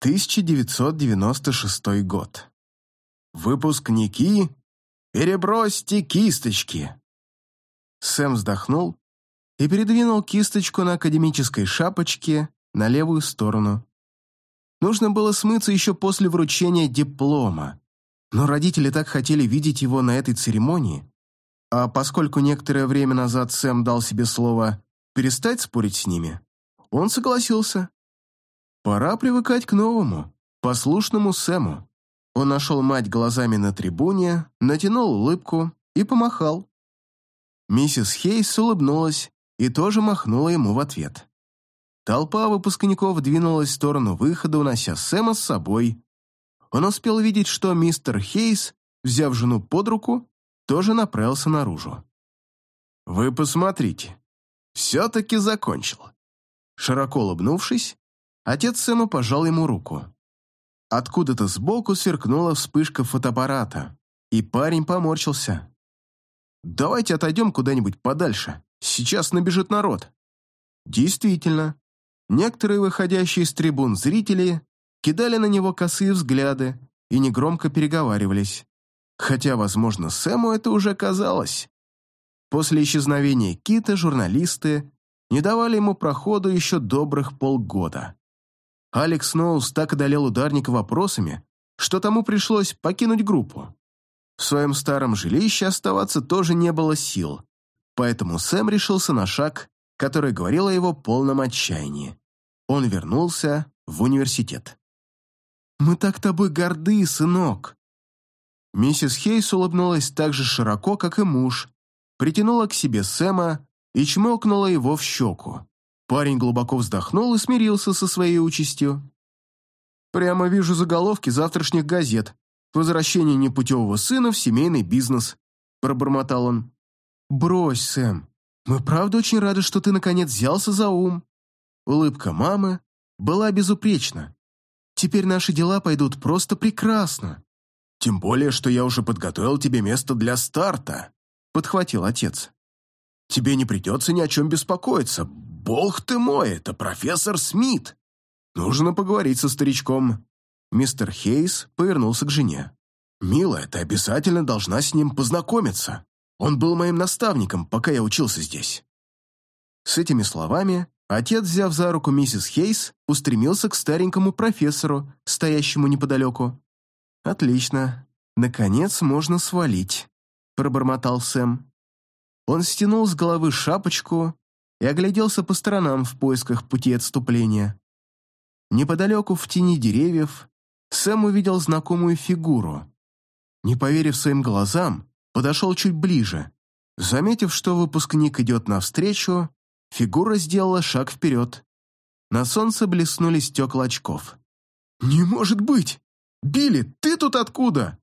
1996 год. Выпускники, перебросьте кисточки. Сэм вздохнул и передвинул кисточку на академической шапочке на левую сторону. Нужно было смыться еще после вручения диплома, но родители так хотели видеть его на этой церемонии, а поскольку некоторое время назад Сэм дал себе слово перестать спорить с ними, он согласился. Пора привыкать к новому, послушному Сэму. Он нашел мать глазами на трибуне, натянул улыбку и помахал. Миссис Хейс улыбнулась и тоже махнула ему в ответ. Толпа выпускников двинулась в сторону выхода, унося Сэма с собой. Он успел видеть, что мистер Хейс, взяв жену под руку, тоже направился наружу. «Вы посмотрите, все-таки закончил». Широко улыбнувшись, отец Сэма пожал ему руку. Откуда-то сбоку сверкнула вспышка фотоаппарата, и парень поморщился. «Давайте отойдем куда-нибудь подальше, сейчас набежит народ». Действительно, Некоторые выходящие из трибун зрители кидали на него косые взгляды и негромко переговаривались. Хотя, возможно, Сэму это уже казалось. После исчезновения Кита журналисты не давали ему проходу еще добрых полгода. Алекс Ноус так одолел ударника вопросами, что тому пришлось покинуть группу. В своем старом жилище оставаться тоже не было сил, поэтому Сэм решился на шаг которая говорила о его полном отчаянии. Он вернулся в университет. «Мы так тобой горды, сынок!» Миссис Хейс улыбнулась так же широко, как и муж, притянула к себе Сэма и чмокнула его в щеку. Парень глубоко вздохнул и смирился со своей участью. «Прямо вижу заголовки завтрашних газет. Возвращение непутевого сына в семейный бизнес», – пробормотал он. «Брось, Сэм, «Мы правда очень рады, что ты наконец взялся за ум». Улыбка мамы была безупречна. «Теперь наши дела пойдут просто прекрасно». «Тем более, что я уже подготовил тебе место для старта», — подхватил отец. «Тебе не придется ни о чем беспокоиться. Бог ты мой, это профессор Смит. Нужно поговорить со старичком». Мистер Хейс повернулся к жене. «Милая, ты обязательно должна с ним познакомиться». Он был моим наставником, пока я учился здесь». С этими словами отец, взяв за руку миссис Хейс, устремился к старенькому профессору, стоящему неподалеку. «Отлично. Наконец можно свалить», — пробормотал Сэм. Он стянул с головы шапочку и огляделся по сторонам в поисках пути отступления. Неподалеку, в тени деревьев, Сэм увидел знакомую фигуру. Не поверив своим глазам, подошел чуть ближе. Заметив, что выпускник идет навстречу, фигура сделала шаг вперед. На солнце блеснули стекла очков. «Не может быть! Билли, ты тут откуда?»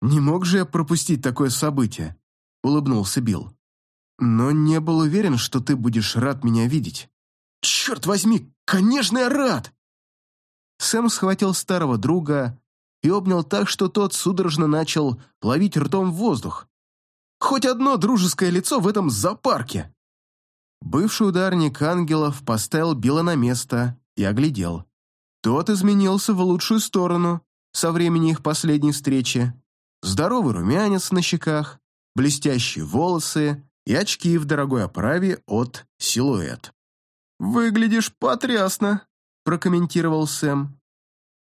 «Не мог же я пропустить такое событие», — улыбнулся Билл. «Но не был уверен, что ты будешь рад меня видеть». «Черт возьми, конечно, я рад!» Сэм схватил старого друга и обнял так, что тот судорожно начал ловить ртом воздух. Хоть одно дружеское лицо в этом зоопарке!» Бывший ударник ангелов поставил Билла на место и оглядел. Тот изменился в лучшую сторону со времени их последней встречи. Здоровый румянец на щеках, блестящие волосы и очки в дорогой оправе от «Силуэт». «Выглядишь потрясно», – прокомментировал Сэм.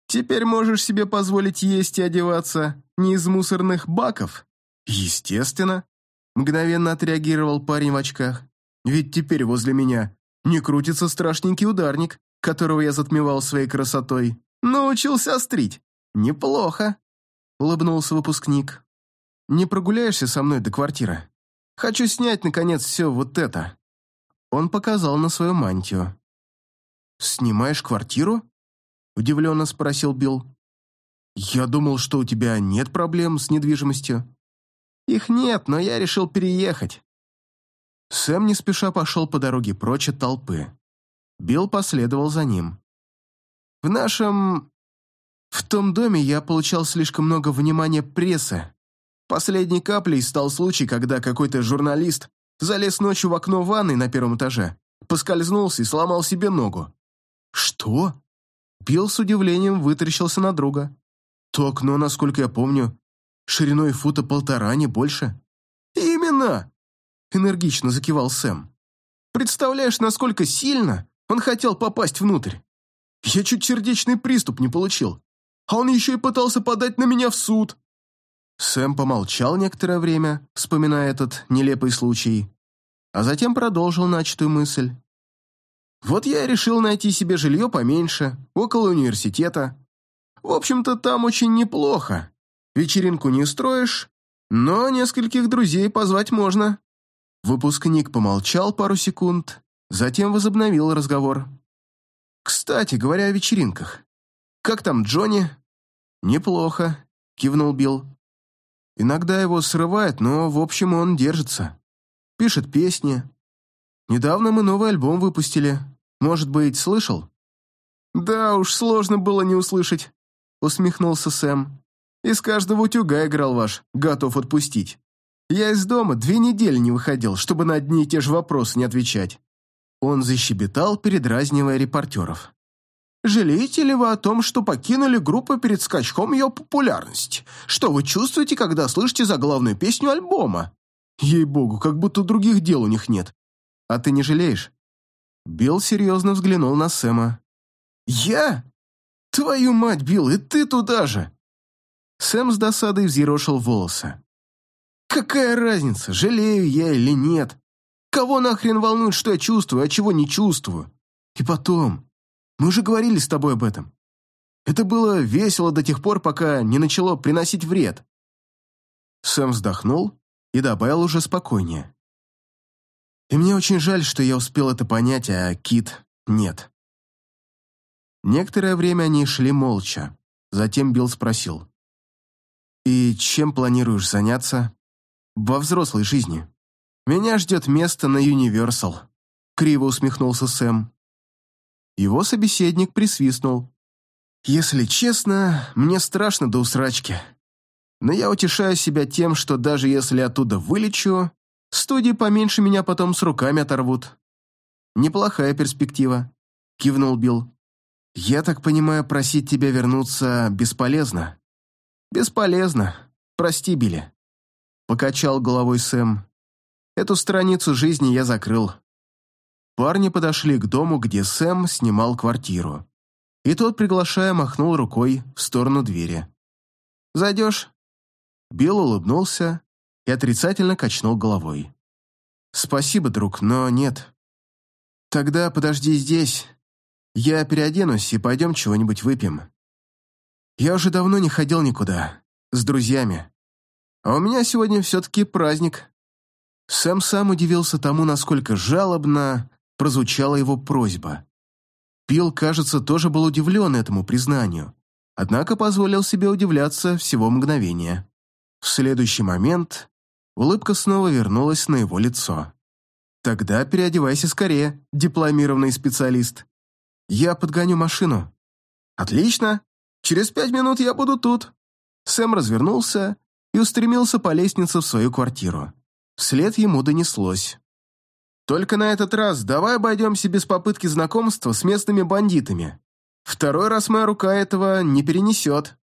«Теперь можешь себе позволить есть и одеваться не из мусорных баков?» «Естественно», — мгновенно отреагировал парень в очках. «Ведь теперь возле меня не крутится страшненький ударник, которого я затмевал своей красотой. Научился острить. Неплохо», — улыбнулся выпускник. «Не прогуляешься со мной до квартиры? Хочу снять, наконец, все вот это». Он показал на свою мантию. «Снимаешь квартиру?» — удивленно спросил Билл. «Я думал, что у тебя нет проблем с недвижимостью». Их нет, но я решил переехать». Сэм не спеша пошел по дороге прочь от толпы. Билл последовал за ним. «В нашем... В том доме я получал слишком много внимания прессы. Последней каплей стал случай, когда какой-то журналист залез ночью в окно ванной на первом этаже, поскользнулся и сломал себе ногу». «Что?» Билл с удивлением вытаращился на друга. То окно, насколько я помню, шириной фута полтора, не больше. «Именно!» — энергично закивал Сэм. «Представляешь, насколько сильно он хотел попасть внутрь? Я чуть сердечный приступ не получил, а он еще и пытался подать на меня в суд». Сэм помолчал некоторое время, вспоминая этот нелепый случай, а затем продолжил начатую мысль. «Вот я и решил найти себе жилье поменьше, около университета. В общем-то, там очень неплохо. Вечеринку не устроишь, но нескольких друзей позвать можно». Выпускник помолчал пару секунд, затем возобновил разговор. «Кстати, говоря о вечеринках, как там Джонни?» «Неплохо», — кивнул Билл. «Иногда его срывает, но, в общем, он держится. Пишет песни. Недавно мы новый альбом выпустили. Может быть, слышал?» «Да уж, сложно было не услышать», — усмехнулся Сэм. «Из каждого утюга играл ваш, готов отпустить. Я из дома две недели не выходил, чтобы на одни и те же вопросы не отвечать». Он защебетал, передразнивая репортеров. «Жалеете ли вы о том, что покинули группу перед скачком ее популярности? Что вы чувствуете, когда слышите заглавную песню альбома? Ей-богу, как будто других дел у них нет. А ты не жалеешь?» Билл серьезно взглянул на Сэма. «Я? Твою мать, Билл, и ты туда же!» Сэм с досадой взъерошил волосы. «Какая разница, жалею я или нет? Кого нахрен волнует, что я чувствую, а чего не чувствую? И потом, мы же говорили с тобой об этом. Это было весело до тех пор, пока не начало приносить вред». Сэм вздохнул и добавил уже спокойнее. И мне очень жаль, что я успел это понять, а Кит нет. Некоторое время они шли молча. Затем Билл спросил. «И чем планируешь заняться?» «Во взрослой жизни. Меня ждет место на Юниверсал», — криво усмехнулся Сэм. Его собеседник присвистнул. «Если честно, мне страшно до усрачки. Но я утешаю себя тем, что даже если оттуда вылечу, Студии поменьше меня потом с руками оторвут. Неплохая перспектива, кивнул Билл. Я так понимаю, просить тебя вернуться бесполезно. Бесполезно. Прости, Билли. Покачал головой Сэм. Эту страницу жизни я закрыл. Парни подошли к дому, где Сэм снимал квартиру. И тот, приглашая, махнул рукой в сторону двери. «Зайдешь?» Билл улыбнулся и отрицательно качнул головой. «Спасибо, друг, но нет. Тогда подожди здесь. Я переоденусь и пойдем чего-нибудь выпьем. Я уже давно не ходил никуда, с друзьями. А у меня сегодня все-таки праздник». Сэм сам удивился тому, насколько жалобно прозвучала его просьба. Пил, кажется, тоже был удивлен этому признанию, однако позволил себе удивляться всего мгновения. В следующий момент улыбка снова вернулась на его лицо. «Тогда переодевайся скорее, дипломированный специалист. Я подгоню машину». «Отлично. Через пять минут я буду тут». Сэм развернулся и устремился по лестнице в свою квартиру. Вслед ему донеслось. «Только на этот раз давай обойдемся без попытки знакомства с местными бандитами. Второй раз моя рука этого не перенесет».